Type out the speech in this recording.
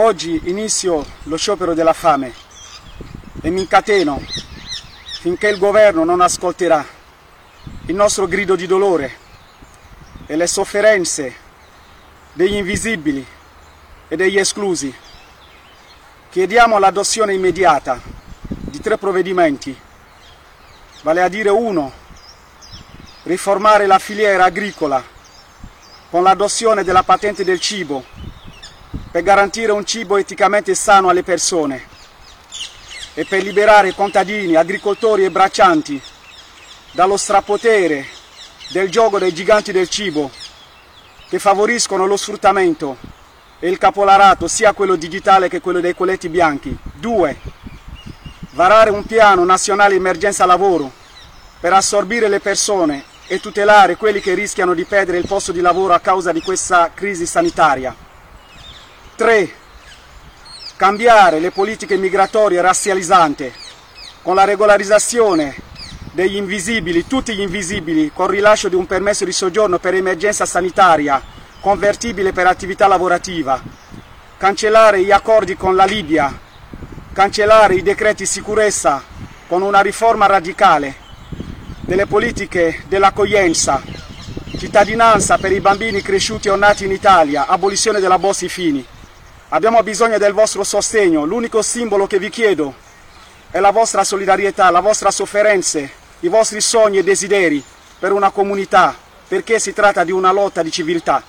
Oggi inizio lo sciopero della fame e mi incateno finché il governo non ascolterà il nostro grido di dolore e le sofferenze degli invisibili e degli esclusi. Chiediamo l'adozione immediata di tre provvedimenti, vale a dire uno, riformare la filiera agricola con l'adozione della patente del cibo per garantire un cibo eticamente sano alle persone e per liberare contadini, agricoltori e braccianti dallo strapotere del gioco dei giganti del cibo che favoriscono lo sfruttamento e il capolarato sia quello digitale che quello dei colletti bianchi. 2. Varare un piano nazionale emergenza lavoro per assorbire le persone e tutelare quelli che rischiano di perdere il posto di lavoro a causa di questa crisi sanitaria. 3. Cambiare le politiche migratorie razzializzanti con la regolarizzazione degli invisibili, tutti gli invisibili, con rilascio di un permesso di soggiorno per emergenza sanitaria convertibile per attività lavorativa, cancellare gli accordi con la Libia, cancellare i decreti sicurezza con una riforma radicale delle politiche dell'accoglienza, cittadinanza per i bambini cresciuti o nati in Italia, abolizione della Bossi Fini. Abbiamo bisogno del vostro sostegno, l'unico simbolo che vi chiedo è la vostra solidarietà, la vostra sofferenza, i vostri sogni e desideri per una comunità, perché si tratta di una lotta di civiltà.